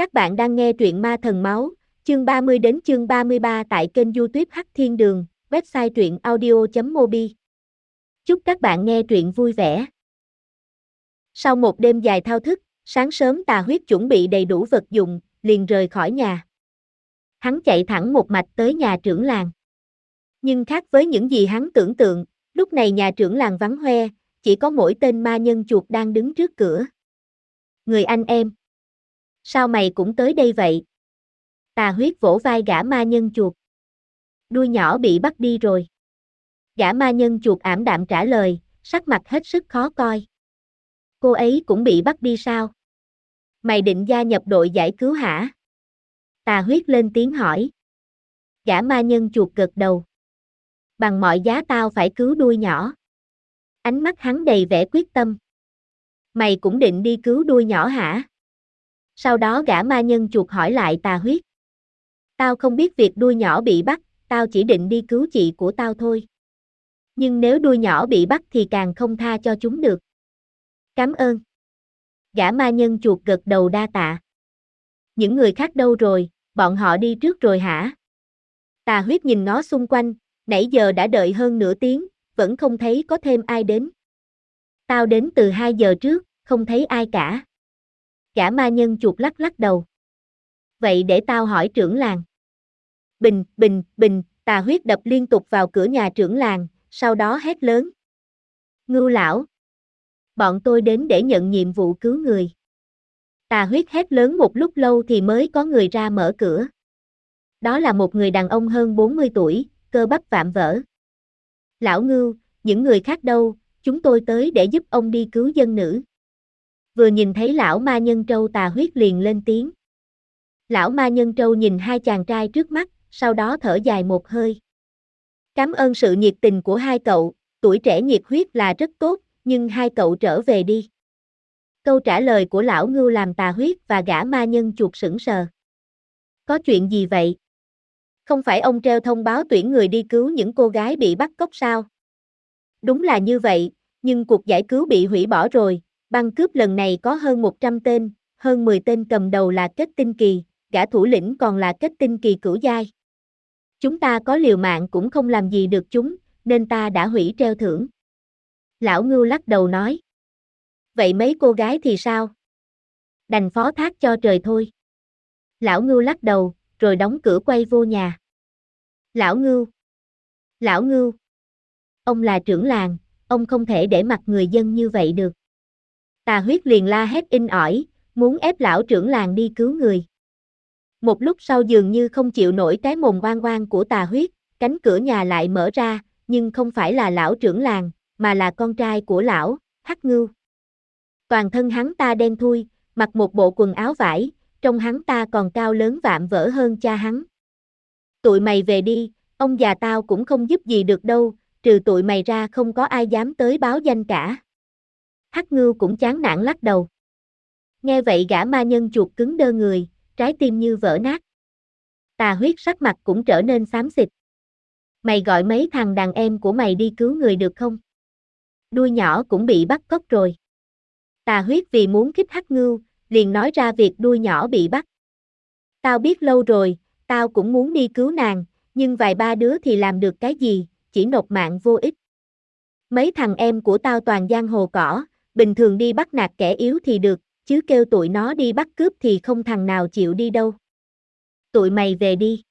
Các bạn đang nghe truyện Ma Thần Máu, chương 30 đến chương 33 tại kênh youtube Hắc Thiên Đường, website truyện audio.mobi. Chúc các bạn nghe truyện vui vẻ. Sau một đêm dài thao thức, sáng sớm tà huyết chuẩn bị đầy đủ vật dụng, liền rời khỏi nhà. Hắn chạy thẳng một mạch tới nhà trưởng làng. Nhưng khác với những gì hắn tưởng tượng, lúc này nhà trưởng làng vắng hoe, chỉ có mỗi tên ma nhân chuột đang đứng trước cửa. Người anh em. Sao mày cũng tới đây vậy? Tà huyết vỗ vai gã ma nhân chuột. Đuôi nhỏ bị bắt đi rồi. Gã ma nhân chuột ảm đạm trả lời, sắc mặt hết sức khó coi. Cô ấy cũng bị bắt đi sao? Mày định gia nhập đội giải cứu hả? Tà huyết lên tiếng hỏi. Gã ma nhân chuột gật đầu. Bằng mọi giá tao phải cứu đuôi nhỏ. Ánh mắt hắn đầy vẻ quyết tâm. Mày cũng định đi cứu đuôi nhỏ hả? Sau đó gã ma nhân chuột hỏi lại tà huyết. Tao không biết việc đuôi nhỏ bị bắt, tao chỉ định đi cứu chị của tao thôi. Nhưng nếu đuôi nhỏ bị bắt thì càng không tha cho chúng được. Cảm ơn. Gã ma nhân chuột gật đầu đa tạ. Những người khác đâu rồi, bọn họ đi trước rồi hả? Tà huyết nhìn nó xung quanh, nãy giờ đã đợi hơn nửa tiếng, vẫn không thấy có thêm ai đến. Tao đến từ 2 giờ trước, không thấy ai cả. Gã ma nhân chuột lắc lắc đầu. Vậy để tao hỏi trưởng làng. Bình, bình, bình, tà huyết đập liên tục vào cửa nhà trưởng làng, sau đó hét lớn. Ngưu lão. Bọn tôi đến để nhận nhiệm vụ cứu người. Tà huyết hét lớn một lúc lâu thì mới có người ra mở cửa. Đó là một người đàn ông hơn 40 tuổi, cơ bắp vạm vỡ. Lão ngưu, những người khác đâu, chúng tôi tới để giúp ông đi cứu dân nữ. Vừa nhìn thấy lão ma nhân trâu tà huyết liền lên tiếng. Lão ma nhân trâu nhìn hai chàng trai trước mắt, sau đó thở dài một hơi. Cảm ơn sự nhiệt tình của hai cậu, tuổi trẻ nhiệt huyết là rất tốt, nhưng hai cậu trở về đi. Câu trả lời của lão ngưu làm tà huyết và gã ma nhân chuột sững sờ. Có chuyện gì vậy? Không phải ông treo thông báo tuyển người đi cứu những cô gái bị bắt cóc sao? Đúng là như vậy, nhưng cuộc giải cứu bị hủy bỏ rồi, băng cướp lần này có hơn 100 tên, hơn 10 tên cầm đầu là kết tinh kỳ, gã thủ lĩnh còn là kết tinh kỳ cửu giai. Chúng ta có liều mạng cũng không làm gì được chúng, nên ta đã hủy treo thưởng. Lão ngưu lắc đầu nói. Vậy mấy cô gái thì sao? Đành phó thác cho trời thôi. Lão ngưu lắc đầu, rồi đóng cửa quay vô nhà. Lão ngưu. Lão ngưu. Ông là trưởng làng, ông không thể để mặt người dân như vậy được. Tà huyết liền la hét in ỏi, muốn ép lão trưởng làng đi cứu người. Một lúc sau dường như không chịu nổi cái mồm oan oan của tà huyết, cánh cửa nhà lại mở ra, nhưng không phải là lão trưởng làng, mà là con trai của lão, Hắc Ngưu. Toàn thân hắn ta đen thui, mặc một bộ quần áo vải, trông hắn ta còn cao lớn vạm vỡ hơn cha hắn. Tụi mày về đi, ông già tao cũng không giúp gì được đâu, trừ tụi mày ra không có ai dám tới báo danh cả. Hắc ngưu cũng chán nản lắc đầu. Nghe vậy gã ma nhân chuột cứng đơ người, trái tim như vỡ nát. Tà huyết sắc mặt cũng trở nên xám xịt. Mày gọi mấy thằng đàn em của mày đi cứu người được không? Đuôi nhỏ cũng bị bắt cóc rồi. Tà huyết vì muốn kích hắc ngưu, liền nói ra việc đuôi nhỏ bị bắt. Tao biết lâu rồi, tao cũng muốn đi cứu nàng, nhưng vài ba đứa thì làm được cái gì, chỉ nộp mạng vô ích. Mấy thằng em của tao toàn giang hồ cỏ, bình thường đi bắt nạt kẻ yếu thì được, chứ kêu tụi nó đi bắt cướp thì không thằng nào chịu đi đâu. Tụi mày về đi.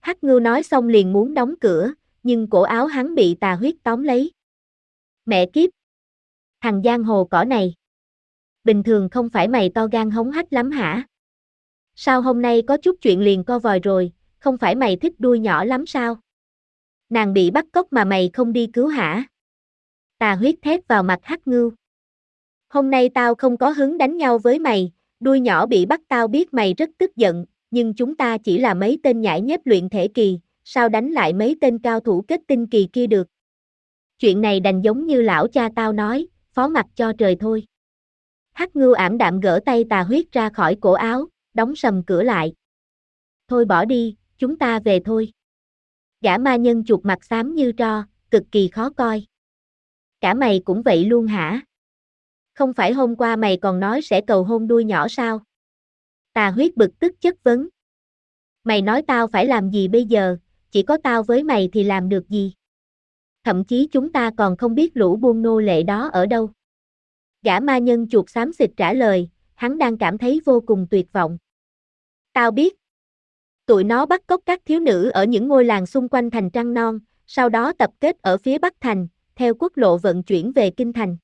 Hắc ngưu nói xong liền muốn đóng cửa, nhưng cổ áo hắn bị tà huyết tóm lấy. Mẹ kiếp! Thằng giang hồ cỏ này! Bình thường không phải mày to gan hống hách lắm hả? Sao hôm nay có chút chuyện liền co vòi rồi, không phải mày thích đuôi nhỏ lắm sao? Nàng bị bắt cóc mà mày không đi cứu hả? Tà huyết thét vào mặt hắc ngưu. Hôm nay tao không có hứng đánh nhau với mày, đuôi nhỏ bị bắt tao biết mày rất tức giận, nhưng chúng ta chỉ là mấy tên nhãi nhép luyện thể kỳ, sao đánh lại mấy tên cao thủ kết tinh kỳ kia được. Chuyện này đành giống như lão cha tao nói, phó mặt cho trời thôi. Hắc ngưu ảm đạm gỡ tay tà huyết ra khỏi cổ áo, đóng sầm cửa lại. Thôi bỏ đi, chúng ta về thôi. Gã ma nhân chuột mặt xám như tro, cực kỳ khó coi. Cả mày cũng vậy luôn hả? Không phải hôm qua mày còn nói sẽ cầu hôn đuôi nhỏ sao? Tà huyết bực tức chất vấn. Mày nói tao phải làm gì bây giờ, chỉ có tao với mày thì làm được gì? Thậm chí chúng ta còn không biết lũ buôn nô lệ đó ở đâu. Gã ma nhân chuột xám xịt trả lời, hắn đang cảm thấy vô cùng tuyệt vọng. Tao biết. Tụi nó bắt cóc các thiếu nữ ở những ngôi làng xung quanh thành Trăng Non, sau đó tập kết ở phía Bắc Thành, theo quốc lộ vận chuyển về Kinh Thành.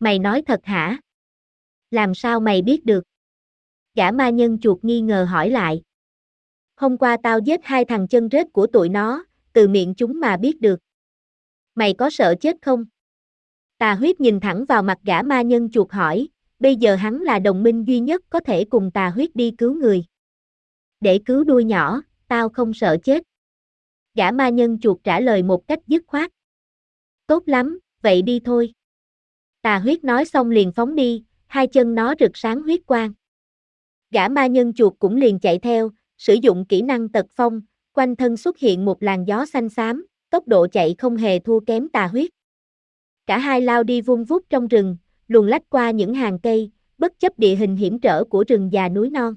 Mày nói thật hả? Làm sao mày biết được? Gã ma nhân chuột nghi ngờ hỏi lại. Hôm qua tao giết hai thằng chân rết của tụi nó, từ miệng chúng mà biết được. Mày có sợ chết không? Tà huyết nhìn thẳng vào mặt gã ma nhân chuột hỏi, bây giờ hắn là đồng minh duy nhất có thể cùng tà huyết đi cứu người. Để cứu đuôi nhỏ, tao không sợ chết. Gã ma nhân chuột trả lời một cách dứt khoát. Tốt lắm, vậy đi thôi. Tà huyết nói xong liền phóng đi, hai chân nó rực sáng huyết quang. Gã ma nhân chuột cũng liền chạy theo, sử dụng kỹ năng tật phong, quanh thân xuất hiện một làn gió xanh xám, tốc độ chạy không hề thua kém tà huyết. Cả hai lao đi vung vút trong rừng, luồn lách qua những hàng cây, bất chấp địa hình hiểm trở của rừng già núi non.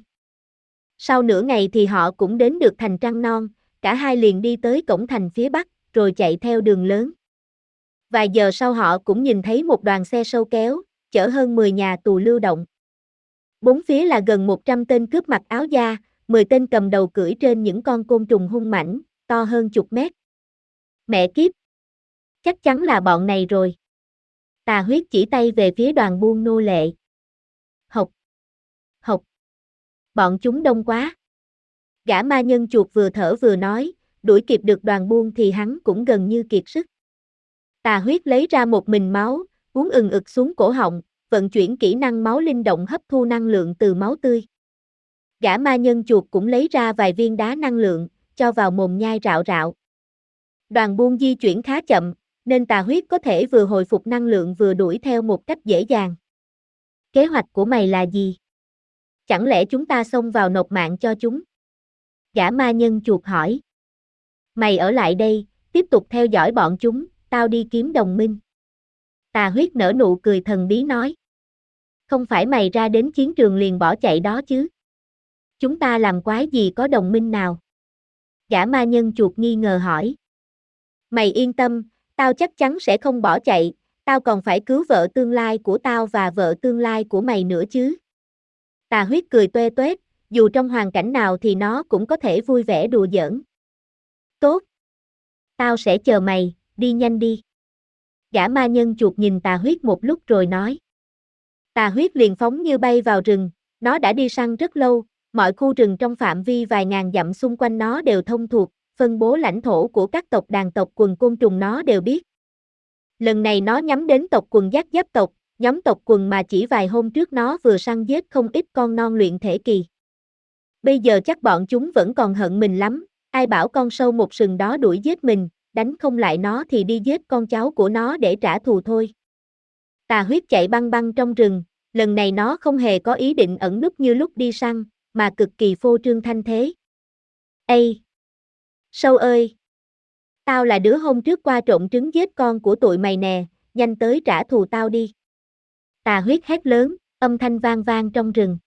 Sau nửa ngày thì họ cũng đến được thành trăng non, cả hai liền đi tới cổng thành phía bắc, rồi chạy theo đường lớn. Vài giờ sau họ cũng nhìn thấy một đoàn xe sâu kéo, chở hơn 10 nhà tù lưu động. Bốn phía là gần 100 tên cướp mặc áo da, 10 tên cầm đầu cưỡi trên những con côn trùng hung mãnh, to hơn chục mét. Mẹ kiếp! Chắc chắn là bọn này rồi. Tà huyết chỉ tay về phía đoàn buôn nô lệ. Học! Học! Bọn chúng đông quá. Gã ma nhân chuột vừa thở vừa nói, đuổi kịp được đoàn buôn thì hắn cũng gần như kiệt sức. Tà huyết lấy ra một mình máu, uống ừng ực xuống cổ họng, vận chuyển kỹ năng máu linh động hấp thu năng lượng từ máu tươi. Gã ma nhân chuột cũng lấy ra vài viên đá năng lượng, cho vào mồm nhai rạo rạo. Đoàn buôn di chuyển khá chậm, nên tà huyết có thể vừa hồi phục năng lượng vừa đuổi theo một cách dễ dàng. Kế hoạch của mày là gì? Chẳng lẽ chúng ta xông vào nộp mạng cho chúng? Gã ma nhân chuột hỏi. Mày ở lại đây, tiếp tục theo dõi bọn chúng, tao đi kiếm đồng minh. Tà huyết nở nụ cười thần bí nói. Không phải mày ra đến chiến trường liền bỏ chạy đó chứ. Chúng ta làm quái gì có đồng minh nào? Gã ma nhân chuột nghi ngờ hỏi. Mày yên tâm, tao chắc chắn sẽ không bỏ chạy, tao còn phải cứu vợ tương lai của tao và vợ tương lai của mày nữa chứ. Tà huyết cười tuê toét, dù trong hoàn cảnh nào thì nó cũng có thể vui vẻ đùa giỡn. Tốt. Tao sẽ chờ mày, đi nhanh đi. Gã ma nhân chuột nhìn tà huyết một lúc rồi nói. Tà huyết liền phóng như bay vào rừng, nó đã đi săn rất lâu, mọi khu rừng trong phạm vi vài ngàn dặm xung quanh nó đều thông thuộc, phân bố lãnh thổ của các tộc đàn tộc quần côn trùng nó đều biết. Lần này nó nhắm đến tộc quần giác giáp tộc, nhóm tộc quần mà chỉ vài hôm trước nó vừa săn giết không ít con non luyện thể kỳ. Bây giờ chắc bọn chúng vẫn còn hận mình lắm, ai bảo con sâu một sừng đó đuổi giết mình, đánh không lại nó thì đi giết con cháu của nó để trả thù thôi. Tà huyết chạy băng băng trong rừng, lần này nó không hề có ý định ẩn núp như lúc đi săn, mà cực kỳ phô trương thanh thế. Ê! Sâu ơi! Tao là đứa hôm trước qua trộn trứng giết con của tụi mày nè, nhanh tới trả thù tao đi. Tà huyết hét lớn, âm thanh vang vang trong rừng.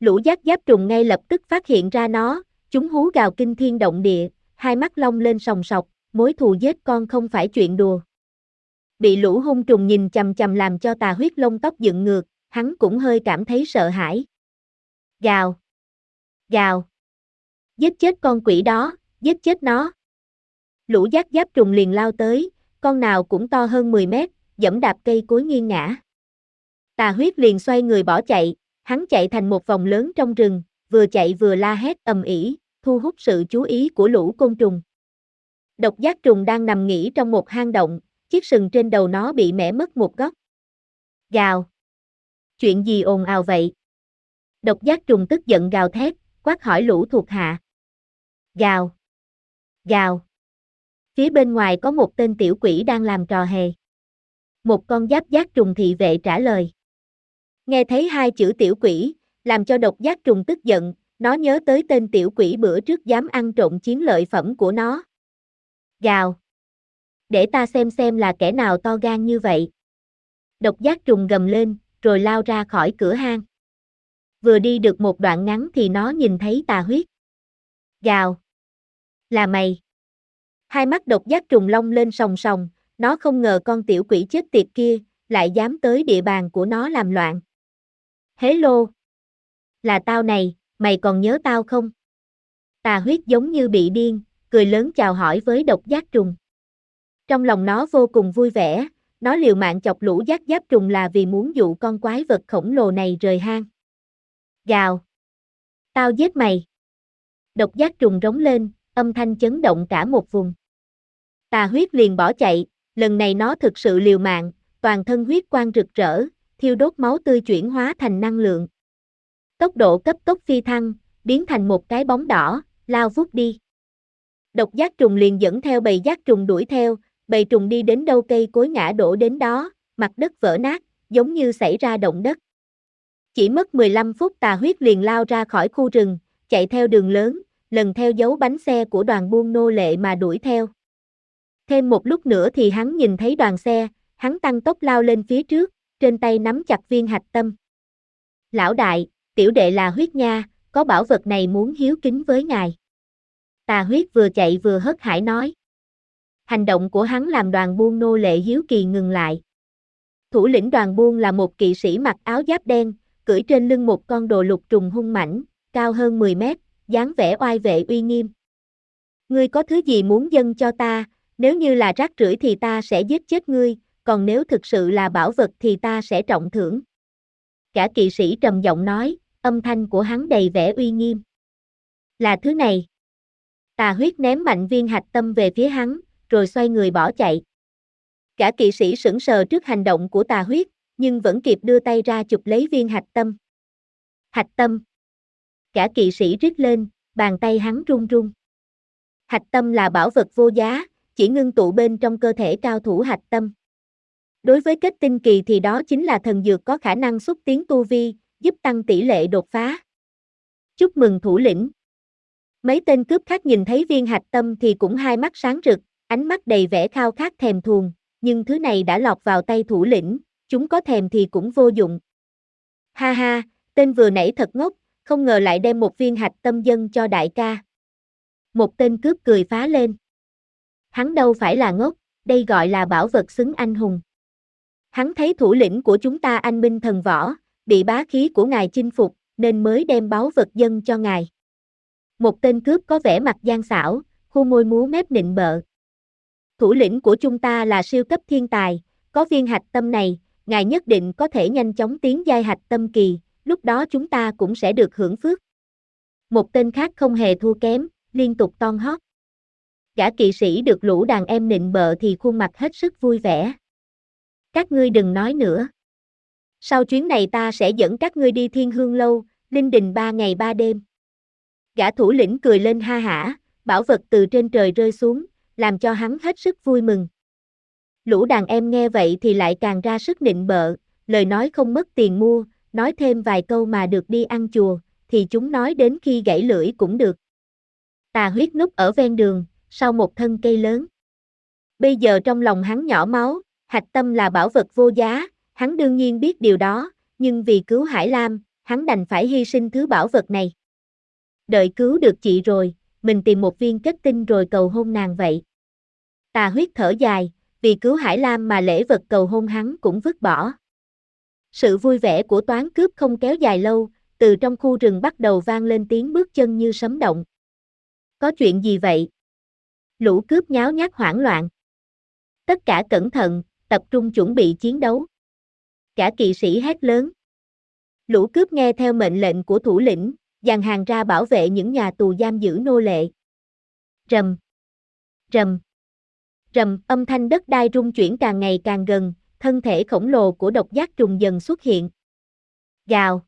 Lũ giác giáp trùng ngay lập tức phát hiện ra nó, chúng hú gào kinh thiên động địa, hai mắt long lên sòng sọc, mối thù giết con không phải chuyện đùa. Bị lũ hung trùng nhìn chầm chầm làm cho tà huyết lông tóc dựng ngược, hắn cũng hơi cảm thấy sợ hãi. Gào! Gào! Giết chết con quỷ đó, giết chết nó. Lũ giác giáp trùng liền lao tới, con nào cũng to hơn 10 mét, dẫm đạp cây cối nghiêng ngã. Tà huyết liền xoay người bỏ chạy, hắn chạy thành một vòng lớn trong rừng, vừa chạy vừa la hét ầm ĩ, thu hút sự chú ý của lũ côn trùng. Độc giác trùng đang nằm nghỉ trong một hang động, chiếc sừng trên đầu nó bị mẻ mất một góc. Gào! Chuyện gì ồn ào vậy? Độc giác trùng tức giận gào thét, quát hỏi lũ thuộc hạ. Gào! Gào! Phía bên ngoài có một tên tiểu quỷ đang làm trò hề. Một con giáp giác trùng thị vệ trả lời. Nghe thấy hai chữ tiểu quỷ, làm cho độc giác trùng tức giận, nó nhớ tới tên tiểu quỷ bữa trước dám ăn trộm chiến lợi phẩm của nó. Gào! Để ta xem xem là kẻ nào to gan như vậy. Độc giác trùng gầm lên, rồi lao ra khỏi cửa hang. vừa đi được một đoạn ngắn thì nó nhìn thấy tà huyết. Gào. Là mày. Hai mắt độc giác trùng long lên sòng sòng, nó không ngờ con tiểu quỷ chết tiệt kia, lại dám tới địa bàn của nó làm loạn. Hello. Là tao này, mày còn nhớ tao không? Tà huyết giống như bị điên, cười lớn chào hỏi với độc giác trùng. Trong lòng nó vô cùng vui vẻ, nó liều mạng chọc lũ giác giáp trùng là vì muốn dụ con quái vật khổng lồ này rời hang. Gào! Tao giết mày! Độc giác trùng rống lên, âm thanh chấn động cả một vùng. Tà huyết liền bỏ chạy, lần này nó thực sự liều mạng, toàn thân huyết quang rực rỡ, thiêu đốt máu tươi chuyển hóa thành năng lượng. Tốc độ cấp tốc phi thăng, biến thành một cái bóng đỏ, lao vút đi. Độc giác trùng liền dẫn theo bầy giác trùng đuổi theo, bầy trùng đi đến đâu cây cối ngã đổ đến đó, mặt đất vỡ nát, giống như xảy ra động đất. Chỉ mất 15 phút tà huyết liền lao ra khỏi khu rừng, chạy theo đường lớn, lần theo dấu bánh xe của đoàn buôn nô lệ mà đuổi theo. Thêm một lúc nữa thì hắn nhìn thấy đoàn xe, hắn tăng tốc lao lên phía trước, trên tay nắm chặt viên hạch tâm. Lão đại, tiểu đệ là huyết nha, có bảo vật này muốn hiếu kính với ngài. Tà huyết vừa chạy vừa hớt hải nói. Hành động của hắn làm đoàn buôn nô lệ hiếu kỳ ngừng lại. Thủ lĩnh đoàn buôn là một kỵ sĩ mặc áo giáp đen, cưỡi trên lưng một con đồ lục trùng hung mãnh, cao hơn 10 mét, dáng vẻ oai vệ uy nghiêm. Ngươi có thứ gì muốn dâng cho ta, nếu như là rác rưởi thì ta sẽ giết chết ngươi, còn nếu thực sự là bảo vật thì ta sẽ trọng thưởng. Cả kỵ sĩ trầm giọng nói, âm thanh của hắn đầy vẻ uy nghiêm. Là thứ này. Tà huyết ném mạnh viên hạch tâm về phía hắn, rồi xoay người bỏ chạy. Cả kỵ sĩ sững sờ trước hành động của tà huyết, nhưng vẫn kịp đưa tay ra chụp lấy viên hạch tâm. Hạch tâm. Cả kỵ sĩ rít lên, bàn tay hắn run run. Hạch tâm là bảo vật vô giá, chỉ ngưng tụ bên trong cơ thể cao thủ hạch tâm. Đối với kết tinh kỳ thì đó chính là thần dược có khả năng xúc tiến tu vi, giúp tăng tỷ lệ đột phá. Chúc mừng thủ lĩnh. Mấy tên cướp khác nhìn thấy viên hạch tâm thì cũng hai mắt sáng rực, ánh mắt đầy vẻ khao khát thèm thuồng, nhưng thứ này đã lọt vào tay thủ lĩnh, chúng có thèm thì cũng vô dụng. Ha ha, tên vừa nãy thật ngốc, không ngờ lại đem một viên hạch tâm dân cho đại ca. Một tên cướp cười phá lên. Hắn đâu phải là ngốc, đây gọi là bảo vật xứng anh hùng. Hắn thấy thủ lĩnh của chúng ta anh minh thần võ, bị bá khí của ngài chinh phục, nên mới đem báu vật dân cho ngài. Một tên cướp có vẻ mặt gian xảo, khu môi múa mép nịnh bợ. Thủ lĩnh của chúng ta là siêu cấp thiên tài, có viên hạch tâm này, ngài nhất định có thể nhanh chóng tiến giai hạch tâm kỳ, lúc đó chúng ta cũng sẽ được hưởng phước. Một tên khác không hề thua kém, liên tục ton hót. Gã kỵ sĩ được lũ đàn em nịnh bợ thì khuôn mặt hết sức vui vẻ. Các ngươi đừng nói nữa. Sau chuyến này ta sẽ dẫn các ngươi đi thiên hương lâu, linh đình ba ngày ba đêm. Gã thủ lĩnh cười lên ha hả, bảo vật từ trên trời rơi xuống, làm cho hắn hết sức vui mừng. Lũ đàn em nghe vậy thì lại càng ra sức nịnh bợ, lời nói không mất tiền mua, nói thêm vài câu mà được đi ăn chùa, thì chúng nói đến khi gãy lưỡi cũng được. Tà huyết núp ở ven đường, sau một thân cây lớn. Bây giờ trong lòng hắn nhỏ máu, hạch tâm là bảo vật vô giá, hắn đương nhiên biết điều đó, nhưng vì cứu Hải Lam, hắn đành phải hy sinh thứ bảo vật này. Đợi cứu được chị rồi, mình tìm một viên kết tinh rồi cầu hôn nàng vậy. Tà huyết thở dài, vì cứu Hải Lam mà lễ vật cầu hôn hắn cũng vứt bỏ. Sự vui vẻ của toán cướp không kéo dài lâu, từ trong khu rừng bắt đầu vang lên tiếng bước chân như sấm động. Có chuyện gì vậy? Lũ cướp nháo nhác hoảng loạn. Tất cả cẩn thận, tập trung chuẩn bị chiến đấu. Cả kỵ sĩ hét lớn. Lũ cướp nghe theo mệnh lệnh của thủ lĩnh, dàn hàng ra bảo vệ những nhà tù giam giữ nô lệ. Rầm. Rầm. Rầm, âm thanh đất đai rung chuyển càng ngày càng gần, thân thể khổng lồ của độc giác trùng dần xuất hiện. Gào.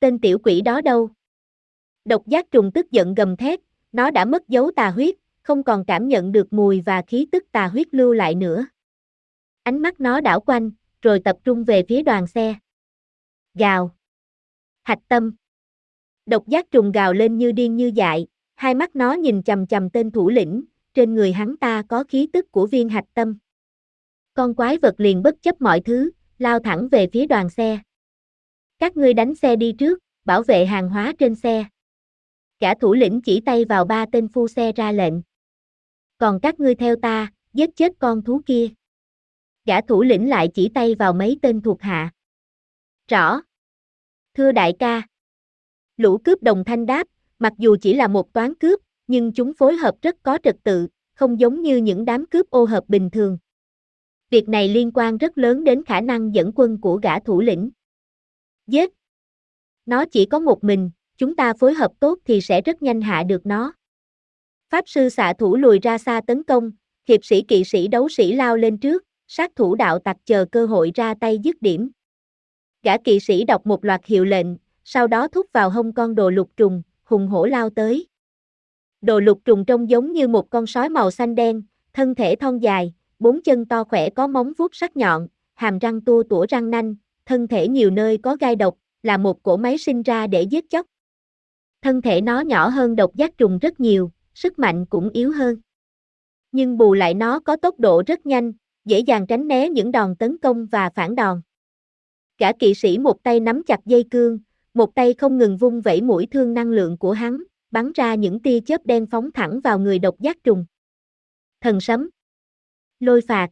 Tên tiểu quỷ đó đâu? Độc giác trùng tức giận gầm thét, nó đã mất dấu tà huyết, không còn cảm nhận được mùi và khí tức tà huyết lưu lại nữa. Ánh mắt nó đảo quanh, rồi tập trung về phía đoàn xe. Gào. Hạch tâm. Độc giác trùng gào lên như điên như dại, hai mắt nó nhìn chầm chầm tên thủ lĩnh, trên người hắn ta có khí tức của viên hạch tâm. Con quái vật liền bất chấp mọi thứ, lao thẳng về phía đoàn xe. Các ngươi đánh xe đi trước, bảo vệ hàng hóa trên xe. Gã thủ lĩnh chỉ tay vào ba tên phu xe ra lệnh. Còn các ngươi theo ta, giết chết con thú kia. Gã thủ lĩnh lại chỉ tay vào mấy tên thuộc hạ. Rõ. Thưa đại ca. Lũ cướp đồng thanh đáp, mặc dù chỉ là một toán cướp, nhưng chúng phối hợp rất có trật tự, không giống như những đám cướp ô hợp bình thường. Việc này liên quan rất lớn đến khả năng dẫn quân của gã thủ lĩnh. Giết! Nó chỉ có một mình, chúng ta phối hợp tốt thì sẽ rất nhanh hạ được nó. Pháp sư xạ thủ lùi ra xa tấn công, hiệp sĩ kỵ sĩ đấu sĩ lao lên trước, sát thủ đạo tặc chờ cơ hội ra tay dứt điểm. Gã kỵ sĩ đọc một loạt hiệu lệnh, sau đó thúc vào hông con đồ lục trùng, hùng hổ lao tới. Đồ lục trùng trông giống như một con sói màu xanh đen, thân thể thon dài, bốn chân to khỏe có móng vuốt sắc nhọn, hàm răng tua tủa răng nanh, thân thể nhiều nơi có gai độc, là một cỗ máy sinh ra để giết chóc. Thân thể nó nhỏ hơn độc giác trùng rất nhiều, sức mạnh cũng yếu hơn. Nhưng bù lại nó có tốc độ rất nhanh, dễ dàng tránh né những đòn tấn công và phản đòn. Cả kỵ sĩ một tay nắm chặt dây cương, một tay không ngừng vung vẩy mũi thương năng lượng của hắn, bắn ra những tia chớp đen phóng thẳng vào người độc giác trùng. Thần sấm. Lôi phạt.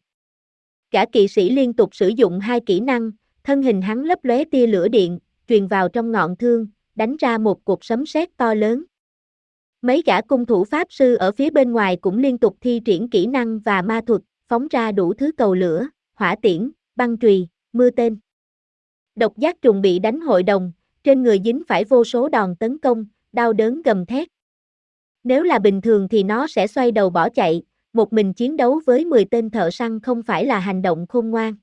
Cả kỵ sĩ liên tục sử dụng hai kỹ năng, thân hình hắn lấp lóe tia lửa điện, truyền vào trong ngọn thương, đánh ra một cuộc sấm sét to lớn. Mấy gã cung thủ pháp sư ở phía bên ngoài cũng liên tục thi triển kỹ năng và ma thuật, phóng ra đủ thứ cầu lửa, hỏa tiễn, băng chùy, mưa tên. Độc giác trùng bị đánh hội đồng, trên người dính phải vô số đòn tấn công, đau đớn gầm thét. Nếu là bình thường thì nó sẽ xoay đầu bỏ chạy, một mình chiến đấu với 10 tên thợ săn không phải là hành động khôn ngoan.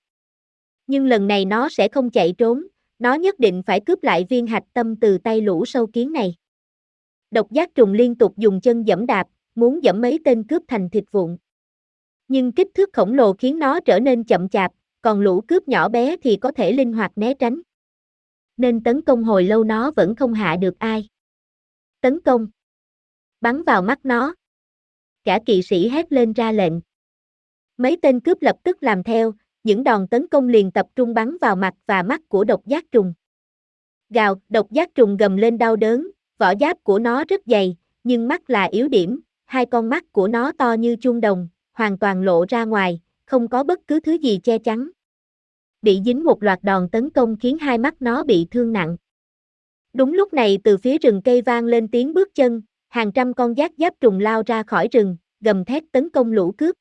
Nhưng lần này nó sẽ không chạy trốn, nó nhất định phải cướp lại viên hạch tâm từ tay lũ sâu kiến này. Độc giác trùng liên tục dùng chân dẫm đạp, muốn dẫm mấy tên cướp thành thịt vụn. Nhưng kích thước khổng lồ khiến nó trở nên chậm chạp, còn lũ cướp nhỏ bé thì có thể linh hoạt né tránh. Nên tấn công hồi lâu nó vẫn không hạ được ai. Tấn công. Bắn vào mắt nó. Cả kỵ sĩ hét lên ra lệnh. Mấy tên cướp lập tức làm theo, những đòn tấn công liền tập trung bắn vào mặt và mắt của độc giác trùng. Gào, độc giác trùng gầm lên đau đớn, vỏ giáp của nó rất dày, nhưng mắt là yếu điểm, hai con mắt của nó to như chuông đồng, hoàn toàn lộ ra ngoài, không có bất cứ thứ gì che chắn. Bị dính một loạt đòn tấn công khiến hai mắt nó bị thương nặng. Đúng lúc này từ phía rừng cây vang lên tiếng bước chân, hàng trăm con giác giáp trùng lao ra khỏi rừng, gầm thét tấn công lũ cướp.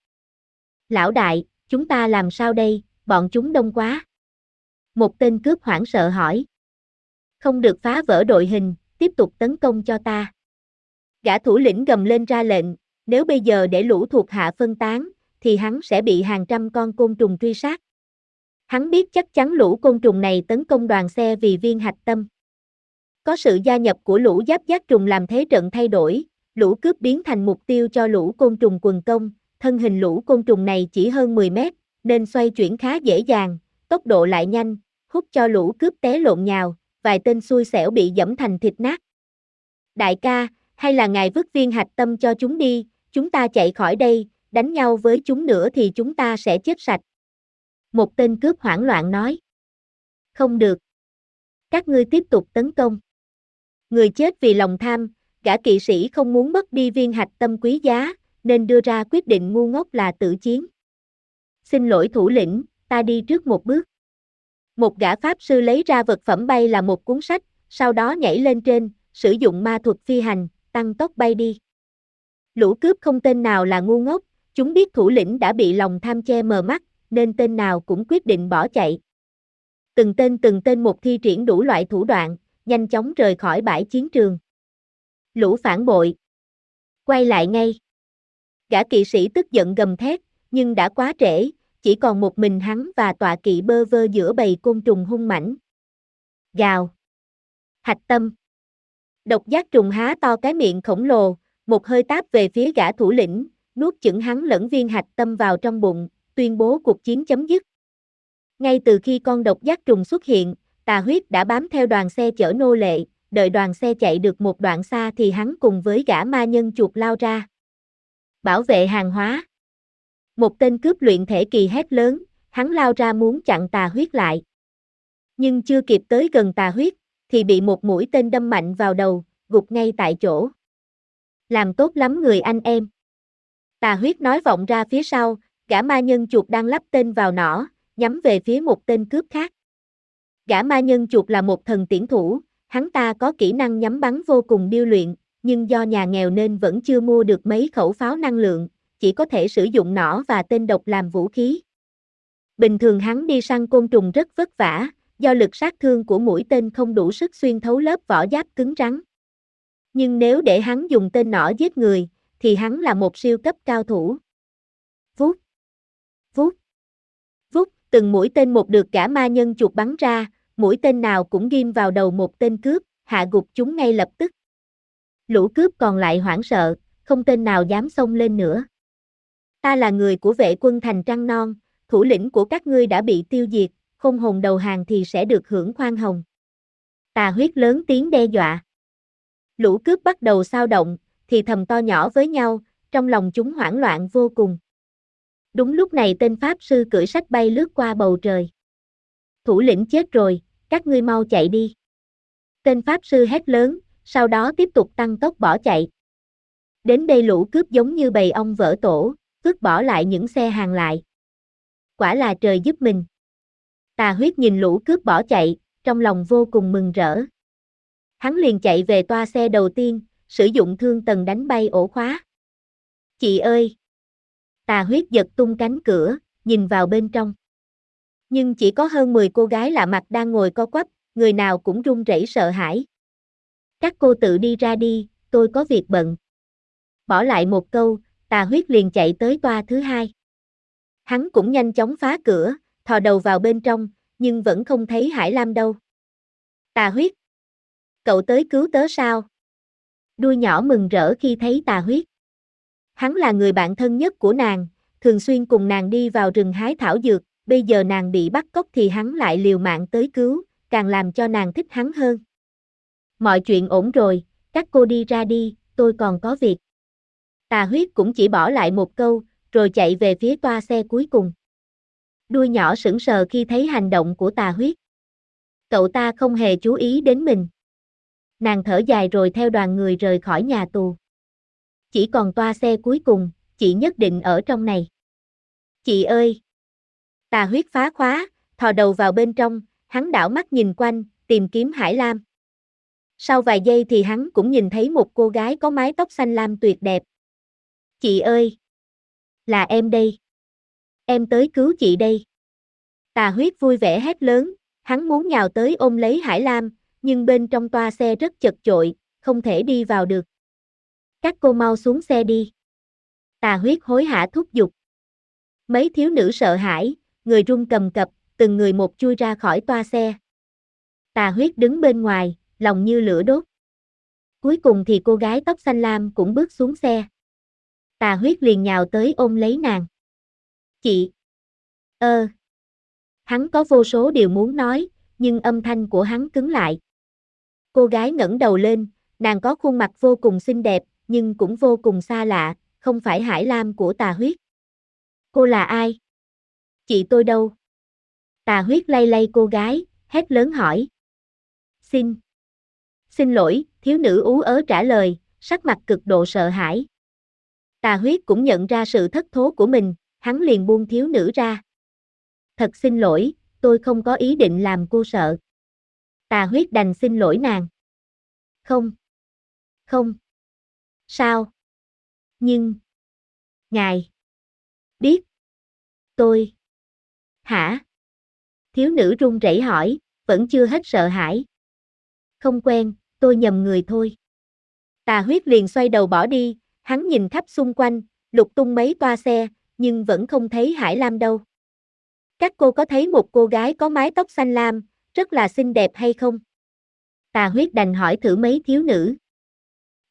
Lão đại, chúng ta làm sao đây, bọn chúng đông quá. Một tên cướp hoảng sợ hỏi. Không được phá vỡ đội hình, tiếp tục tấn công cho ta. Gã thủ lĩnh gầm lên ra lệnh, nếu bây giờ để lũ thuộc hạ phân tán, thì hắn sẽ bị hàng trăm con côn trùng truy sát. Hắn biết chắc chắn lũ côn trùng này tấn công đoàn xe vì viên hạch tâm. Có sự gia nhập của lũ giáp giác trùng làm thế trận thay đổi, lũ cướp biến thành mục tiêu cho lũ côn trùng quần công, thân hình lũ côn trùng này chỉ hơn 10 mét, nên xoay chuyển khá dễ dàng, tốc độ lại nhanh, hút cho lũ cướp té lộn nhào, vài tên xui xẻo bị dẫm thành thịt nát. Đại ca, hay là ngài vứt viên hạch tâm cho chúng đi, chúng ta chạy khỏi đây, đánh nhau với chúng nữa thì chúng ta sẽ chết sạch. Một tên cướp hoảng loạn nói. Không được. Các ngươi tiếp tục tấn công. Người chết vì lòng tham, gã kỵ sĩ không muốn mất đi viên hạch tâm quý giá, nên đưa ra quyết định ngu ngốc là tự chiến. Xin lỗi thủ lĩnh, ta đi trước một bước. Một gã pháp sư lấy ra vật phẩm bay là một cuốn sách, sau đó nhảy lên trên, sử dụng ma thuật phi hành, tăng tốc bay đi. Lũ cướp không tên nào là ngu ngốc, chúng biết thủ lĩnh đã bị lòng tham che mờ mắt, nên tên nào cũng quyết định bỏ chạy. Từng tên từng tên một thi triển đủ loại thủ đoạn, nhanh chóng rời khỏi bãi chiến trường. Lũ phản bội. Quay lại ngay. Gã kỵ sĩ tức giận gầm thét, nhưng đã quá trễ, chỉ còn một mình hắn và tọa kỵ bơ vơ giữa bầy côn trùng hung mãnh. Gào. Hạch tâm. Độc giác trùng há to cái miệng khổng lồ, một hơi táp về phía gã thủ lĩnh, nuốt chửng hắn lẫn viên hạch tâm vào trong bụng, tuyên bố cuộc chiến chấm dứt. Ngay từ khi con độc giác trùng xuất hiện, tà huyết đã bám theo đoàn xe chở nô lệ, đợi đoàn xe chạy được một đoạn xa thì hắn cùng với gã ma nhân chuột lao ra. Bảo vệ hàng hóa. Một tên cướp luyện thể kỳ hét lớn, hắn lao ra muốn chặn tà huyết lại. Nhưng chưa kịp tới gần tà huyết, thì bị một mũi tên đâm mạnh vào đầu, gục ngay tại chỗ. Làm tốt lắm người anh em. Tà huyết nói vọng ra phía sau, gã ma nhân chuột đang lắp tên vào nỏ, nhắm về phía một tên cướp khác. Gã ma nhân chuột là một thần tiễn thủ, hắn ta có kỹ năng nhắm bắn vô cùng điêu luyện, nhưng do nhà nghèo nên vẫn chưa mua được mấy khẩu pháo năng lượng, chỉ có thể sử dụng nỏ và tên độc làm vũ khí. Bình thường hắn đi săn côn trùng rất vất vả, do lực sát thương của mũi tên không đủ sức xuyên thấu lớp vỏ giáp cứng rắn. Nhưng nếu để hắn dùng tên nỏ giết người, thì hắn là một siêu cấp cao thủ. Phút vút, từng mũi tên một được cả ma nhân chuột bắn ra, mũi tên nào cũng ghim vào đầu một tên cướp, hạ gục chúng ngay lập tức. Lũ cướp còn lại hoảng sợ, không tên nào dám xông lên nữa. Ta là người của vệ quân thành trăng non, thủ lĩnh của các ngươi đã bị tiêu diệt, không hồn đầu hàng thì sẽ được hưởng khoan hồng. Tà huyết lớn tiếng đe dọa. Lũ cướp bắt đầu sao động, thì thầm to nhỏ với nhau, trong lòng chúng hoảng loạn vô cùng. Đúng lúc này tên Pháp sư cưỡi sách bay lướt qua bầu trời. Thủ lĩnh chết rồi, các ngươi mau chạy đi. Tên Pháp sư hét lớn, sau đó tiếp tục tăng tốc bỏ chạy. Đến đây lũ cướp giống như bầy ong vỡ tổ, cướp bỏ lại những xe hàng lại. Quả là trời giúp mình. Tà huyết nhìn lũ cướp bỏ chạy, trong lòng vô cùng mừng rỡ. Hắn liền chạy về toa xe đầu tiên, sử dụng thương tần đánh bay ổ khóa. Chị ơi! Tà huyết giật tung cánh cửa, nhìn vào bên trong. Nhưng chỉ có hơn 10 cô gái lạ mặt đang ngồi co quắp, người nào cũng run rẩy sợ hãi. Các cô tự đi ra đi, tôi có việc bận. Bỏ lại một câu, tà huyết liền chạy tới toa thứ hai. Hắn cũng nhanh chóng phá cửa, thò đầu vào bên trong, nhưng vẫn không thấy Hải Lam đâu. Tà huyết. Cậu tới cứu tớ sao? Đuôi nhỏ mừng rỡ khi thấy tà huyết. Hắn là người bạn thân nhất của nàng, thường xuyên cùng nàng đi vào rừng hái thảo dược, bây giờ nàng bị bắt cóc thì hắn lại liều mạng tới cứu, càng làm cho nàng thích hắn hơn. Mọi chuyện ổn rồi, các cô đi ra đi, tôi còn có việc. Tà huyết cũng chỉ bỏ lại một câu, rồi chạy về phía toa xe cuối cùng. Đuôi nhỏ sững sờ khi thấy hành động của tà huyết. Cậu ta không hề chú ý đến mình. Nàng thở dài rồi theo đoàn người rời khỏi nhà tù. Chỉ còn toa xe cuối cùng, chị nhất định ở trong này. Chị ơi! Tà huyết phá khóa, thò đầu vào bên trong, hắn đảo mắt nhìn quanh, tìm kiếm Hải Lam. Sau vài giây thì hắn cũng nhìn thấy một cô gái có mái tóc xanh lam tuyệt đẹp. Chị ơi! Là em đây. Em tới cứu chị đây. Tà huyết vui vẻ hét lớn, hắn muốn nhào tới ôm lấy Hải Lam, nhưng bên trong toa xe rất chật chội, không thể đi vào được. Các cô mau xuống xe đi. Tà huyết hối hả thúc giục. Mấy thiếu nữ sợ hãi, người run cầm cập, từng người một chui ra khỏi toa xe. Tà huyết đứng bên ngoài, lòng như lửa đốt. Cuối cùng thì cô gái tóc xanh lam cũng bước xuống xe. Tà huyết liền nhào tới ôm lấy nàng. Chị! Ơ! Hắn có vô số điều muốn nói, nhưng âm thanh của hắn cứng lại. Cô gái ngẩng đầu lên, nàng có khuôn mặt vô cùng xinh đẹp, nhưng cũng vô cùng xa lạ, không phải Hải Lam của tà huyết. Cô là ai? Chị tôi đâu? Tà huyết lay lay cô gái, hét lớn hỏi. Xin. Xin lỗi, thiếu nữ ú ớ trả lời, sắc mặt cực độ sợ hãi. Tà huyết cũng nhận ra sự thất thố của mình, hắn liền buông thiếu nữ ra. Thật xin lỗi, tôi không có ý định làm cô sợ. Tà huyết đành xin lỗi nàng. Không. Không. Sao? Nhưng. Ngài. Biết. Tôi. Hả? Thiếu nữ run rẩy hỏi, vẫn chưa hết sợ hãi. Không quen, tôi nhầm người thôi. Tà huyết liền xoay đầu bỏ đi, hắn nhìn khắp xung quanh, lục tung mấy toa xe, nhưng vẫn không thấy Hải Lam đâu. Các cô có thấy một cô gái có mái tóc xanh lam, rất là xinh đẹp hay không? Tà huyết đành hỏi thử mấy thiếu nữ.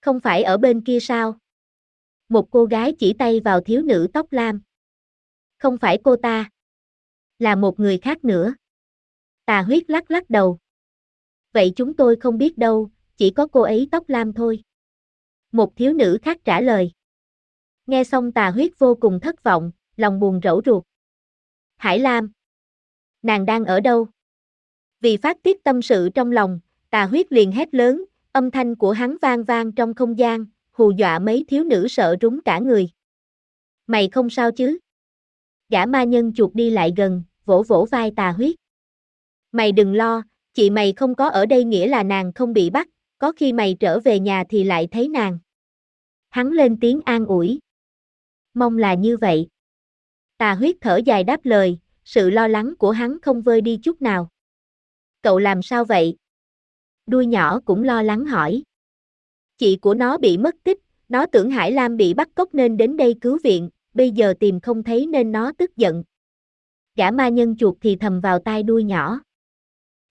Không phải ở bên kia sao? Một cô gái chỉ tay vào thiếu nữ tóc lam. Không phải cô ta. Là một người khác nữa. Tà huyết lắc lắc đầu. Vậy chúng tôi không biết đâu, chỉ có cô ấy tóc lam thôi. Một thiếu nữ khác trả lời. Nghe xong tà huyết vô cùng thất vọng, lòng buồn rẫu ruột. Hải Lam. Nàng đang ở đâu? Vì phát tiết tâm sự trong lòng, Tà huyết liền hét lớn, âm thanh của hắn vang vang trong không gian, hù dọa mấy thiếu nữ sợ rúng cả người. Mày không sao chứ? Gã ma nhân chuột đi lại gần, vỗ vỗ vai tà huyết. Mày đừng lo, chị mày không có ở đây nghĩa là nàng không bị bắt, có khi mày trở về nhà thì lại thấy nàng. Hắn lên tiếng an ủi. Mong là như vậy. Tà huyết thở dài đáp lời, sự lo lắng của hắn không vơi đi chút nào. Cậu làm sao vậy? Đuôi nhỏ cũng lo lắng hỏi. Chị của nó bị mất tích, nó tưởng Hải Lam bị bắt cóc nên đến đây cứu viện, bây giờ tìm không thấy nên nó tức giận. Gã ma nhân chuột thì thầm vào tai đuôi nhỏ.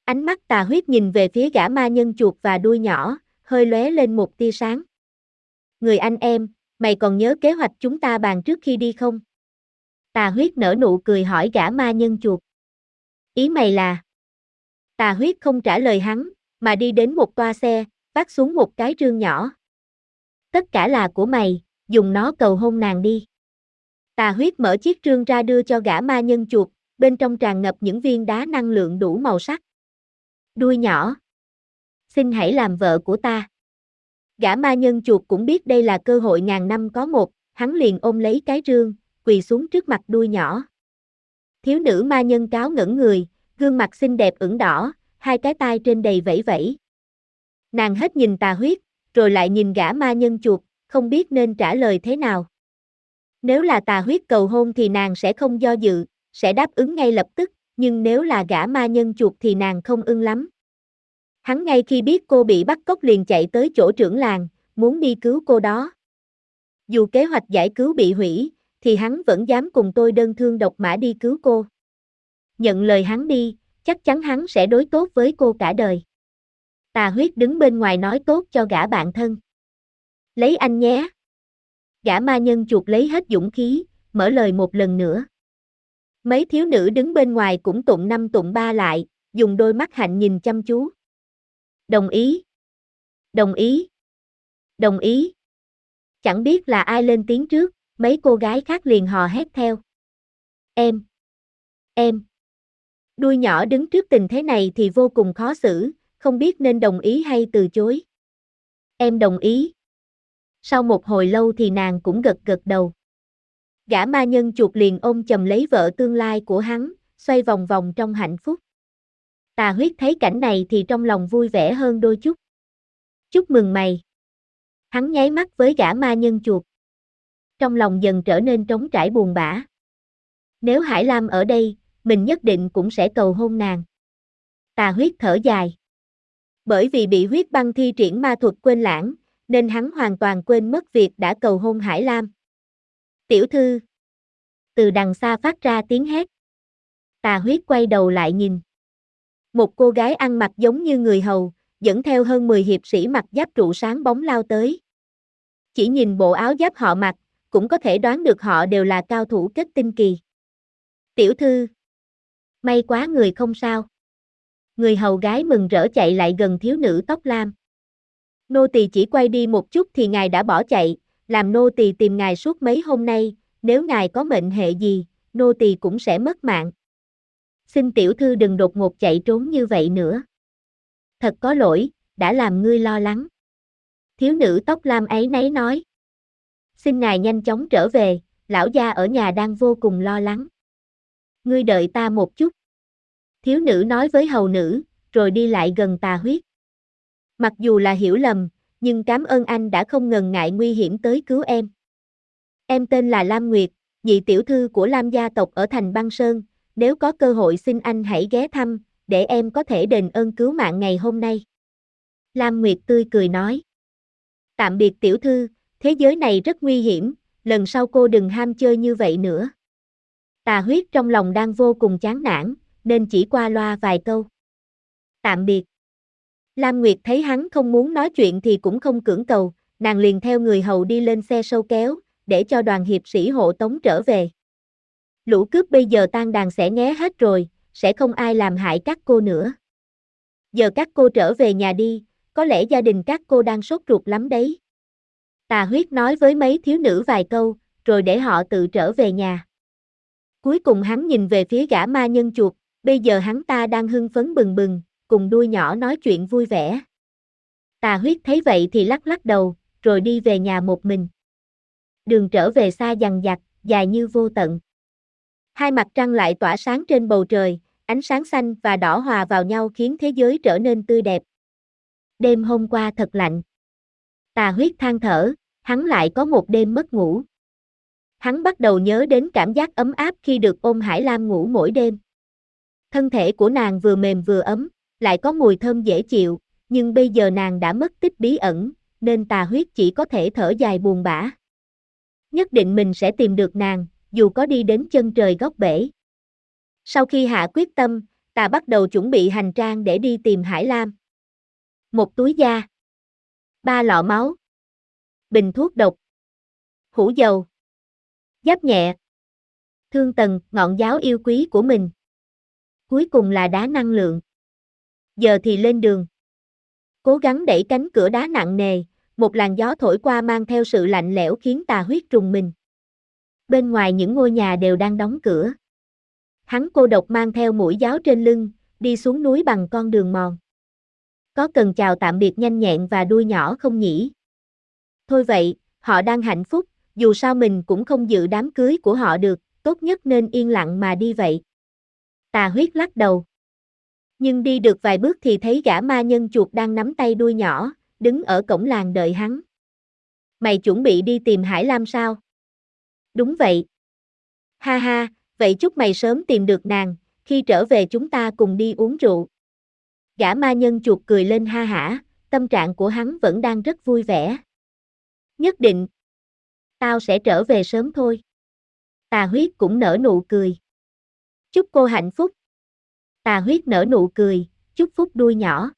Ánh mắt tà huyết nhìn về phía gã ma nhân chuột và đuôi nhỏ, hơi lóe lên một tia sáng. Người anh em, mày còn nhớ kế hoạch chúng ta bàn trước khi đi không? Tà huyết nở nụ cười hỏi gã ma nhân chuột. Ý mày là? Tà huyết không trả lời hắn, mà đi đến một toa xe, vác xuống một cái rương nhỏ. Tất cả là của mày, dùng nó cầu hôn nàng đi. Tà huyết mở chiếc rương ra đưa cho gã ma nhân chuột, bên trong tràn ngập những viên đá năng lượng đủ màu sắc. Đuôi nhỏ. Xin hãy làm vợ của ta. Gã ma nhân chuột cũng biết đây là cơ hội ngàn năm có một, hắn liền ôm lấy cái rương, quỳ xuống trước mặt đuôi nhỏ. Thiếu nữ ma nhân cáo ngẩn người, gương mặt xinh đẹp ửng đỏ, hai cái tai trên đầy vẫy vẫy. Nàng hết nhìn tà huyết, rồi lại nhìn gã ma nhân chuột, không biết nên trả lời thế nào. Nếu là tà huyết cầu hôn thì nàng sẽ không do dự, sẽ đáp ứng ngay lập tức, nhưng nếu là gã ma nhân chuột thì nàng không ưng lắm. Hắn ngay khi biết cô bị bắt cóc liền chạy tới chỗ trưởng làng, muốn đi cứu cô đó. Dù kế hoạch giải cứu bị hủy, thì hắn vẫn dám cùng tôi đơn thương độc mã đi cứu cô. Nhận lời hắn đi, chắc chắn hắn sẽ đối tốt với cô cả đời. Tà huyết đứng bên ngoài nói tốt cho gã bạn thân. Lấy anh nhé. Gã ma nhân chuột lấy hết dũng khí, mở lời một lần nữa. Mấy thiếu nữ đứng bên ngoài cũng tụng năm tụng ba lại, dùng đôi mắt hạnh nhìn chăm chú. Đồng ý. Đồng ý. Đồng ý. Chẳng biết là ai lên tiếng trước, mấy cô gái khác liền hò hét theo. Em. Em. Đuôi nhỏ đứng trước tình thế này thì vô cùng khó xử, không biết nên đồng ý hay từ chối. Em đồng ý. Sau một hồi lâu thì nàng cũng gật gật đầu. Gã ma nhân chuột liền ôm chầm lấy vợ tương lai của hắn, xoay vòng vòng trong hạnh phúc. Tà huyết thấy cảnh này thì trong lòng vui vẻ hơn đôi chút. Chúc mừng mày. Hắn nháy mắt với gã ma nhân chuột. Trong lòng dần trở nên trống trải buồn bã. Nếu Hải Lam ở đây, mình nhất định cũng sẽ cầu hôn nàng. Tà huyết thở dài. Bởi vì bị huyết băng thi triển ma thuật quên lãng, nên hắn hoàn toàn quên mất việc đã cầu hôn Hải Lam. Tiểu thư. Từ đằng xa phát ra tiếng hét. Tà huyết quay đầu lại nhìn. Một cô gái ăn mặc giống như người hầu, dẫn theo hơn 10 hiệp sĩ mặc giáp trụ sáng bóng lao tới. Chỉ nhìn bộ áo giáp họ mặc, cũng có thể đoán được họ đều là cao thủ kết tinh kỳ. Tiểu thư. May quá người không sao. Người hầu gái mừng rỡ chạy lại gần thiếu nữ tóc lam. Nô tỳ chỉ quay đi một chút thì ngài đã bỏ chạy, làm nô tỳ tìm ngài suốt mấy hôm nay, nếu ngài có mệnh hệ gì, nô tỳ cũng sẽ mất mạng. Xin tiểu thư đừng đột ngột chạy trốn như vậy nữa. Thật có lỗi, đã làm ngươi lo lắng. Thiếu nữ tóc lam ấy nấy nói. Xin ngài nhanh chóng trở về, lão gia ở nhà đang vô cùng lo lắng. Ngươi đợi ta một chút. Thiếu nữ nói với hầu nữ, rồi đi lại gần tà huyết. Mặc dù là hiểu lầm, nhưng cảm ơn anh đã không ngần ngại nguy hiểm tới cứu em. Em tên là Lam Nguyệt, nhị tiểu thư của Lam gia tộc ở thành băng Sơn, nếu có cơ hội xin anh hãy ghé thăm, để em có thể đền ơn cứu mạng ngày hôm nay. Lam Nguyệt tươi cười nói. Tạm biệt tiểu thư, thế giới này rất nguy hiểm, lần sau cô đừng ham chơi như vậy nữa. Tà huyết trong lòng đang vô cùng chán nản, nên chỉ qua loa vài câu. Tạm biệt. Lam Nguyệt thấy hắn không muốn nói chuyện thì cũng không cưỡng cầu, nàng liền theo người hầu đi lên xe sâu kéo, để cho đoàn hiệp sĩ hộ tống trở về. Lũ cướp bây giờ tan đàn sẽ nghé hết rồi, sẽ không ai làm hại các cô nữa. Giờ các cô trở về nhà đi, có lẽ gia đình các cô đang sốt ruột lắm đấy. Tà huyết nói với mấy thiếu nữ vài câu, rồi để họ tự trở về nhà. Cuối cùng hắn nhìn về phía gã ma nhân chuột, bây giờ hắn ta đang hưng phấn bừng bừng, cùng đuôi nhỏ nói chuyện vui vẻ. Tà huyết thấy vậy thì lắc lắc đầu, rồi đi về nhà một mình. Đường trở về xa dằn dặt, dài như vô tận. Hai mặt trăng lại tỏa sáng trên bầu trời, ánh sáng xanh và đỏ hòa vào nhau khiến thế giới trở nên tươi đẹp. Đêm hôm qua thật lạnh. Tà huyết than thở, hắn lại có một đêm mất ngủ. Hắn bắt đầu nhớ đến cảm giác ấm áp khi được ôm Hải Lam ngủ mỗi đêm. Thân thể của nàng vừa mềm vừa ấm, lại có mùi thơm dễ chịu, nhưng bây giờ nàng đã mất tích bí ẩn, nên tà huyết chỉ có thể thở dài buồn bã. Nhất định mình sẽ tìm được nàng, dù có đi đến chân trời góc bể. Sau khi hạ quyết tâm, ta bắt đầu chuẩn bị hành trang để đi tìm Hải Lam. Một túi da. Ba lọ máu. Bình thuốc độc. Hũ dầu. Giáp nhẹ. Thương tần, ngọn giáo yêu quý của mình. Cuối cùng là đá năng lượng. Giờ thì lên đường. Cố gắng đẩy cánh cửa đá nặng nề, một làn gió thổi qua mang theo sự lạnh lẽo khiến tà huyết trùng mình. Bên ngoài những ngôi nhà đều đang đóng cửa. Hắn cô độc mang theo mũi giáo trên lưng, đi xuống núi bằng con đường mòn. Có cần chào tạm biệt nhanh nhẹn và đuôi nhỏ không nhỉ? Thôi vậy, họ đang hạnh phúc, dù sao mình cũng không dự đám cưới của họ được, tốt nhất nên yên lặng mà đi vậy. Tà huyết lắc đầu. Nhưng đi được vài bước thì thấy gã ma nhân chuột đang nắm tay đuôi nhỏ, đứng ở cổng làng đợi hắn. Mày chuẩn bị đi tìm Hải Lam sao? Đúng vậy. Ha ha, vậy chúc mày sớm tìm được nàng, khi trở về chúng ta cùng đi uống rượu. Gã ma nhân chuột cười lên ha hả, tâm trạng của hắn vẫn đang rất vui vẻ. Nhất định. Tao sẽ trở về sớm thôi. Tà huyết cũng nở nụ cười. Chúc cô hạnh phúc. Tà huyết nở nụ cười, chúc phúc đuôi nhỏ.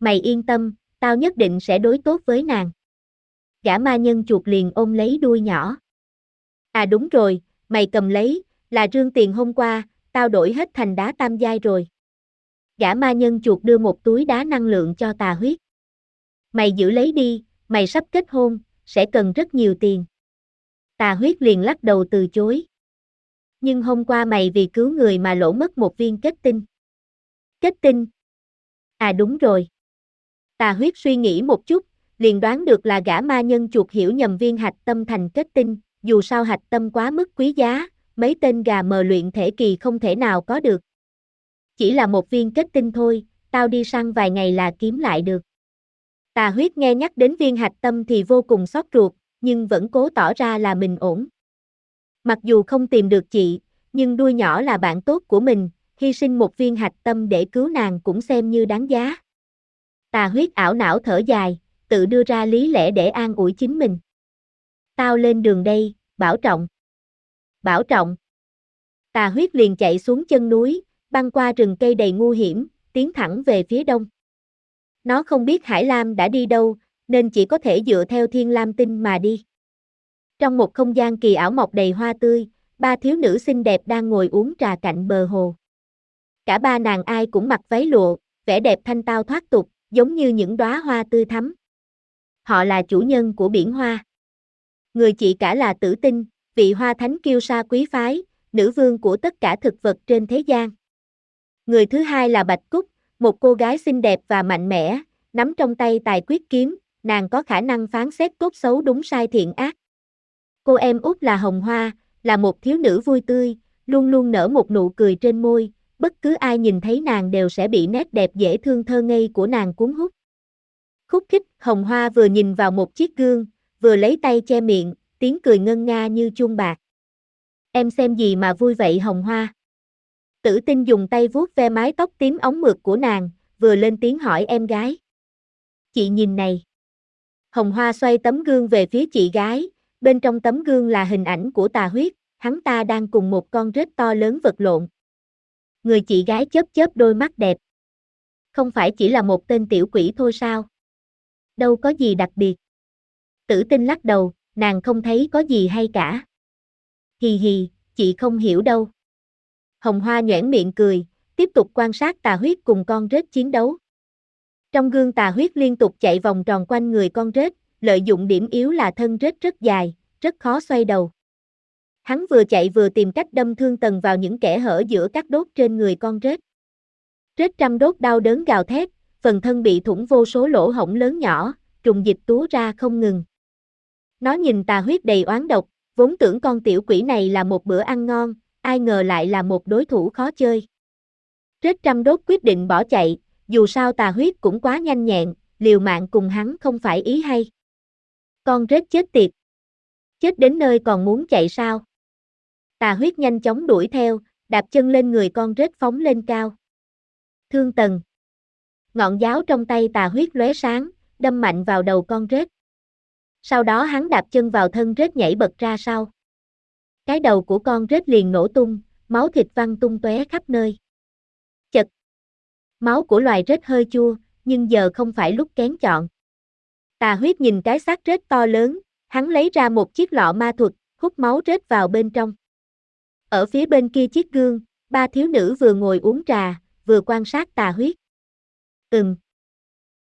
Mày yên tâm, tao nhất định sẽ đối tốt với nàng. Gã ma nhân chuột liền ôm lấy đuôi nhỏ. À đúng rồi, mày cầm lấy, là rương tiền hôm qua, tao đổi hết thành đá tam giai rồi. Gã ma nhân chuột đưa một túi đá năng lượng cho tà huyết. Mày giữ lấy đi, mày sắp kết hôn, sẽ cần rất nhiều tiền. Tà huyết liền lắc đầu từ chối. Nhưng hôm qua mày vì cứu người mà lỗ mất một viên kết tinh. Kết tinh? À đúng rồi. Tà huyết suy nghĩ một chút, liền đoán được là gã ma nhân chuột hiểu nhầm viên hạch tâm thành kết tinh, dù sao hạch tâm quá mức quý giá, mấy tên gà mờ luyện thể kỳ không thể nào có được. Chỉ là một viên kết tinh thôi, tao đi săn vài ngày là kiếm lại được. Tà huyết nghe nhắc đến viên hạch tâm thì vô cùng xót ruột, nhưng vẫn cố tỏ ra là mình ổn. Mặc dù không tìm được chị, nhưng đuôi nhỏ là bạn tốt của mình, hy sinh một viên hạch tâm để cứu nàng cũng xem như đáng giá. Tà huyết ảo não thở dài, tự đưa ra lý lẽ để an ủi chính mình. Tao lên đường đây, bảo trọng. Bảo trọng. Tà huyết liền chạy xuống chân núi, băng qua rừng cây đầy ngu hiểm, tiến thẳng về phía đông. Nó không biết Hải Lam đã đi đâu, nên chỉ có thể dựa theo thiên lam tinh mà đi. Trong một không gian kỳ ảo mọc đầy hoa tươi, ba thiếu nữ xinh đẹp đang ngồi uống trà cạnh bờ hồ. Cả ba nàng ai cũng mặc váy lụa, vẻ đẹp thanh tao thoát tục, giống như những đóa hoa tươi thắm. Họ là chủ nhân của biển hoa. Người chị cả là tử tinh, vị hoa thánh kiêu sa quý phái, nữ vương của tất cả thực vật trên thế gian. Người thứ hai là Bạch Cúc, một cô gái xinh đẹp và mạnh mẽ, nắm trong tay tài quyết kiếm, nàng có khả năng phán xét tốt xấu đúng sai thiện ác. Cô em út là Hồng Hoa, là một thiếu nữ vui tươi, luôn luôn nở một nụ cười trên môi, bất cứ ai nhìn thấy nàng đều sẽ bị nét đẹp dễ thương thơ ngây của nàng cuốn hút. Khúc khích, Hồng Hoa vừa nhìn vào một chiếc gương, vừa lấy tay che miệng, tiếng cười ngân nga như chuông bạc. Em xem gì mà vui vậy Hồng Hoa? Tử tinh dùng tay vuốt ve mái tóc tím ống mượt của nàng, vừa lên tiếng hỏi em gái. Chị nhìn này. Hồng Hoa xoay tấm gương về phía chị gái, bên trong tấm gương là hình ảnh của tà huyết, hắn ta đang cùng một con rết to lớn vật lộn. Người chị gái chớp chớp đôi mắt đẹp. Không phải chỉ là một tên tiểu quỷ thôi sao? Đâu có gì đặc biệt. Tử tinh lắc đầu, nàng không thấy có gì hay cả. Hì hì, chị không hiểu đâu. Hồng Hoa nhoẻn miệng cười, tiếp tục quan sát tà huyết cùng con rết chiến đấu. Trong gương tà huyết liên tục chạy vòng tròn quanh người con rết, lợi dụng điểm yếu là thân rết rất dài, rất khó xoay đầu. Hắn vừa chạy vừa tìm cách đâm thương tần vào những kẻ hở giữa các đốt trên người con rết. Rết trăm đốt đau đớn gào thét, phần thân bị thủng vô số lỗ hổng lớn nhỏ, trùng dịch túa ra không ngừng. Nó nhìn tà huyết đầy oán độc, vốn tưởng con tiểu quỷ này là một bữa ăn ngon, ai ngờ lại là một đối thủ khó chơi. Rết trăm đốt quyết định bỏ chạy, dù sao tà huyết cũng quá nhanh nhẹn, liều mạng cùng hắn không phải ý hay. Con rết chết tiệt. Chết đến nơi còn muốn chạy sao? Tà huyết nhanh chóng đuổi theo, đạp chân lên người con rết phóng lên cao. Thương tần. Ngọn giáo trong tay tà huyết lóe sáng, đâm mạnh vào đầu con rết. Sau đó hắn đạp chân vào thân rết nhảy bật ra sau. Cái đầu của con rết liền nổ tung, máu thịt văng tung tóe khắp nơi. Chật. Máu của loài rết hơi chua, nhưng giờ không phải lúc kén chọn. Tà huyết nhìn cái xác rết to lớn, hắn lấy ra một chiếc lọ ma thuật, hút máu rết vào bên trong. Ở phía bên kia chiếc gương, ba thiếu nữ vừa ngồi uống trà, vừa quan sát tà huyết. Ừm.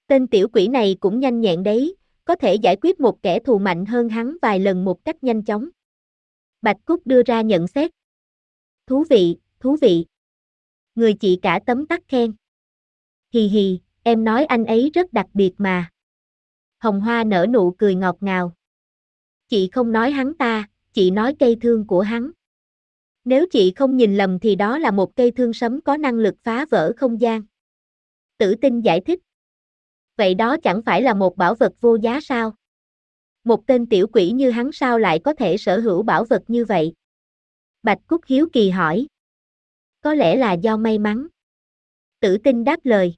Tên tiểu quỷ này cũng nhanh nhẹn đấy, có thể giải quyết một kẻ thù mạnh hơn hắn vài lần một cách nhanh chóng. Bạch Cúc đưa ra nhận xét. Thú vị, thú vị. Người chị cả tấm tắc khen. Hì hì, em nói anh ấy rất đặc biệt mà. Hồng Hoa nở nụ cười ngọt ngào. Chị không nói hắn ta, chị nói cây thương của hắn. Nếu chị không nhìn lầm thì đó là một cây thương sấm có năng lực phá vỡ không gian. Tử tinh giải thích. Vậy đó chẳng phải là một bảo vật vô giá sao? Một tên tiểu quỷ như hắn sao lại có thể sở hữu bảo vật như vậy? Bạch Cúc Hiếu Kỳ hỏi. Có lẽ là do may mắn. Tử tinh đáp lời.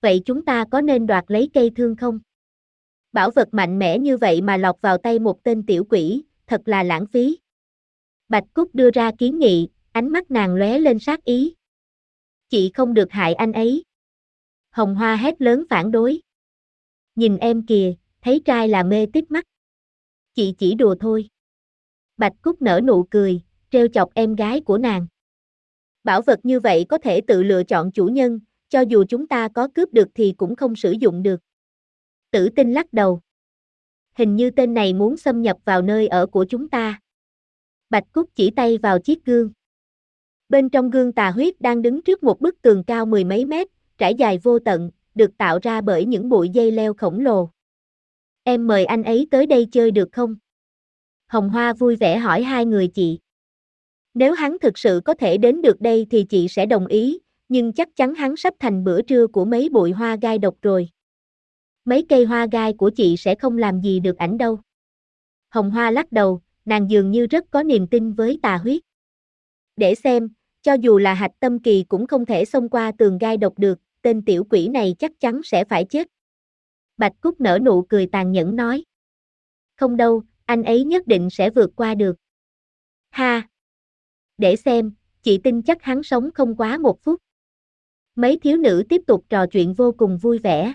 Vậy chúng ta có nên đoạt lấy cây thương không? Bảo vật mạnh mẽ như vậy mà lọt vào tay một tên tiểu quỷ, thật là lãng phí. Bạch Cúc đưa ra kiến nghị, ánh mắt nàng lóe lên sát ý. Chị không được hại anh ấy. Hồng Hoa hét lớn phản đối. Nhìn em kìa, thấy trai là mê tít mắt. Chị chỉ đùa thôi. Bạch Cúc nở nụ cười, treo chọc em gái của nàng. Bảo vật như vậy có thể tự lựa chọn chủ nhân, cho dù chúng ta có cướp được thì cũng không sử dụng được. Tử tinh lắc đầu. Hình như tên này muốn xâm nhập vào nơi ở của chúng ta. Bạch Cúc chỉ tay vào chiếc gương. Bên trong gương tà huyết đang đứng trước một bức tường cao mười mấy mét, trải dài vô tận, được tạo ra bởi những bụi dây leo khổng lồ. Em mời anh ấy tới đây chơi được không? Hồng Hoa vui vẻ hỏi hai người chị. Nếu hắn thực sự có thể đến được đây thì chị sẽ đồng ý, nhưng chắc chắn hắn sắp thành bữa trưa của mấy bụi hoa gai độc rồi. Mấy cây hoa gai của chị sẽ không làm gì được ảnh đâu. Hồng Hoa lắc đầu, nàng dường như rất có niềm tin với tà huyết. Để xem, cho dù là hạch tâm kỳ cũng không thể xông qua tường gai độc được, tên tiểu quỷ này chắc chắn sẽ phải chết. Bạch Cúc nở nụ cười tàn nhẫn nói. Không đâu, anh ấy nhất định sẽ vượt qua được. Ha! Để xem, chị tin chắc hắn sống không quá một phút. Mấy thiếu nữ tiếp tục trò chuyện vô cùng vui vẻ.